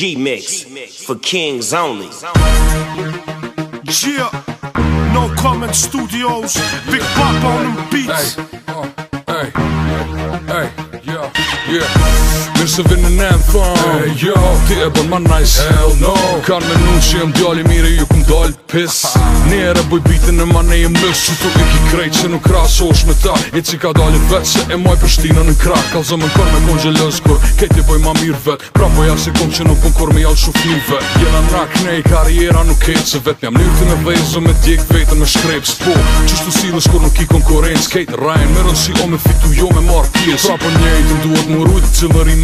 G Mix for Kings Only. Yeah, no comment studios, big pop on them beats. Hey. of in an anthem Hey yo, jo, ti e bon ma nice Hell no Kan me nun që jem djali mire ju kum dal pis e buj bitin në ne jem mës Që tu i ki krejt që nuk krasë osh me ta E që ka dalin vetë se e moj për shtina në krak Ka zëmë në kërë me kon gjelës kur Kejt e boj ma mirë vetë Pra po ja e kom që nuk më kur me jall vetë Jena në rak ne i karriera nuk kejt se vetë Njam lirë ti me vezu me djek vetën me shkrep në rajn, me rënsi o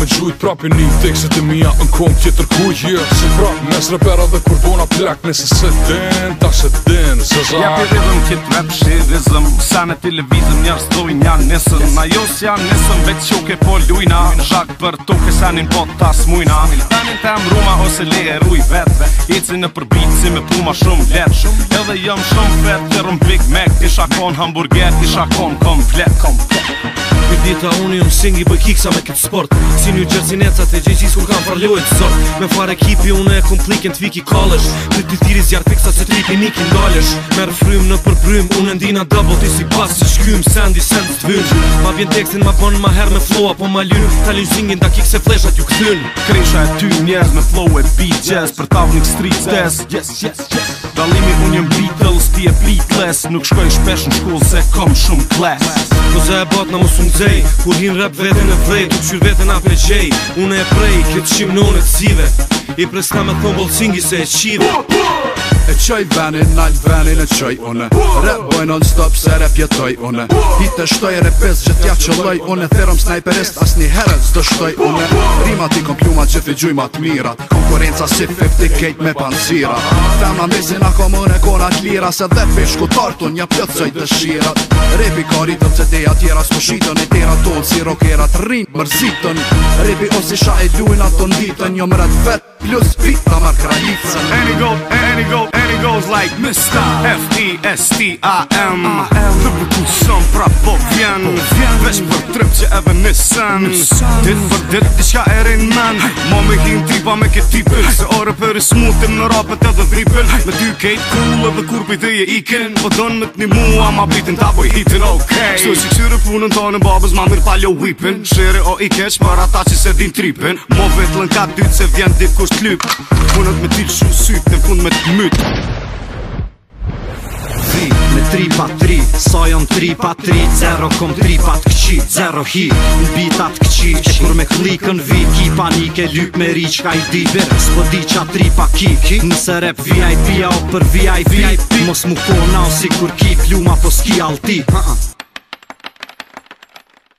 jo kujt prapi një thikë Se të mija në kongë tjetër kujt yeah. Se prap mes srepera dhe kur vona plak Nese se din, ta se din, se za Ja për rhythm kit rap shirizm Sa në televizm njërë stoj një Na jo s'ja nësën veç që ke po lujna Në shak për to kësanin po ta s'mujna Tanin tam ruma ose le e ruj vet I në përbitë si me puma shumë let Edhe jëm shumë fet të rëm big mac Ti shakon hamburger, ti shakon komplet Këtë dita unë jëmë singi për kiksa me këtë sport Si një New Jersey Netsa të gjithë gjithë kur kam parlojt Sot me far ekipi unë e komplikin të viki kallesh Ty ty tiri zjarë fiksa se ti ke nikin dollesh Merë frym në përbrym unë ndina double ti si pas Si shkym sandy send të vynj Ma vjen tekstin ma bon ma her me flow apo ma lyn Ta lyn zingin da kik se fleshat ju këthyn Kresha e ty njerë me flow e beat jazz Për tavnik street jazz Yes, yes, yes, yes. Dalimi unë jëm Beatles, ti e Beatles Nuk shkojnë shpesh në shkull se kom shumë klas Në e bot në mos unë dzej Kur hin rap vetën e vrej, tuk qyrë vetën a pe gjej Unë e prej, këtë qimë në unë të zive I preska me thonë bolë cingi se e qive E qoj benin, nalt benin e qoj une Rap boj non stop se rap jetoj une Hit e shtoj e repes që t'ja qëlloj une Therom sniperist, as një heret zdo shtoj une Rimati ti kom pjumat që t'i gjuj mat mirat Konkurenca si 50k me panzira Fema mesin a komun e kona t'lira Se dhe pishku ku tartu një pjëtësoj të shirat Repi ka rritëm që t'eja t'jera s'ku shitën E t'jera t'onë si rokerat rrinë mërzitën Repi o si e duin ato n'ditën Një jo mërët vet plus vita mar kralitësën Any gold, any gold And it goes like Mr. F-E-S-T-I-M Të përku sëm pra po, po vjen Vesh për trep që e në sen Dhe për dhe të shka e rin men Ma me hin tipa me ke tipin Se orë për i smutim në rapet edhe vripin Me ty kejt cool dhe kur për i dhe ikin Po dën me t'ni mua ma bitin ta boj hitin okay. Shto që këshyre punën të babës ma mirë palio whipin Shere o i keq për ata që se din tripin Mo vetë lën ka dytë se vjen dhe kusht lyp Punët me tilë shumë sytë në punë me të tri pa tri, sa jon tri pa tri, zero kom tri pa të këqi, zero hi, në bita të këqi, e kur me klikën vi ki panike, lyp me ri, qka i di bërë, s'po di qa tri pa ki, nëse rep VIP-a o për VIP, mos mu kona po o si kur ki, pluma po s'ki alti, ha ha,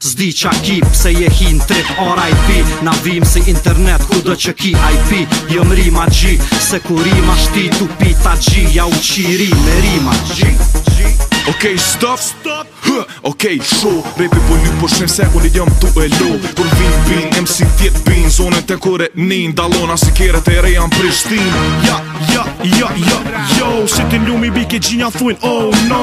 Zdi qa kip se je hin trip R.I.P. Na vim si internet ku do që ki IP Jëm jo rima G se ku rima shti tu pita G Ja u qiri me rima G, G. okay, stop, stop Okej, okay, show Rapi po ljup po shim se unë jëm tu e lo Kur vin, vin, MC tjet bin Zonën të kore nin Dalona si kere të ere Prishtin Ja, ja, ja ke gjinja thujnë oh no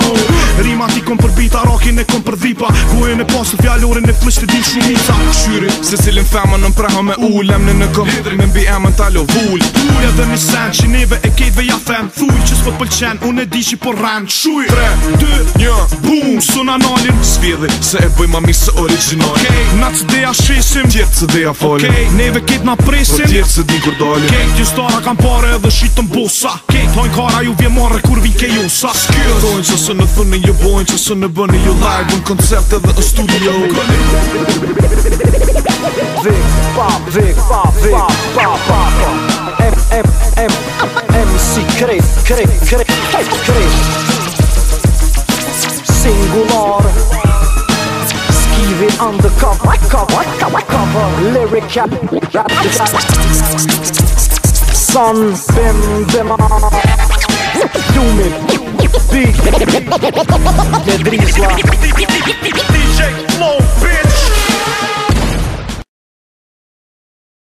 Rima ti kom për bita, e kom për dhipa Guen e posë, fjallurin e flisht e din shumita Këshyri, se cilin femën në mpreha me ull Emni në këm, me mbi emën talo vull Uja dhe një sen, që neve e kejtve ja them Thuj që s'pët pëlqen, unë e di që për po rend Shuj, 3, 2, 1, boom, suna nalin Svjedhi, se e bëjma ma misë original okay. Na cdja shesim, tjetë cdja falim okay. Neve kejt na presim, për po tjetë cdi kur dalim Kejt, gjistara kam pare edhe shitën bosa Kejt, hojnë kara kur vi olsa Skills Oyuncusunun fını yıp oyuncusunu bunu yıllar Bun konsertte ve studio Zik, pop, zik, pop, zik, pop, pop, pop M, M, M, MC Krev, Krev, Krev, Krev Singular Skivi undercover, cover, cover, cover Lyric rap, rap, rap Son, bim, bim, ah. Human Big The Drizzla DJ Low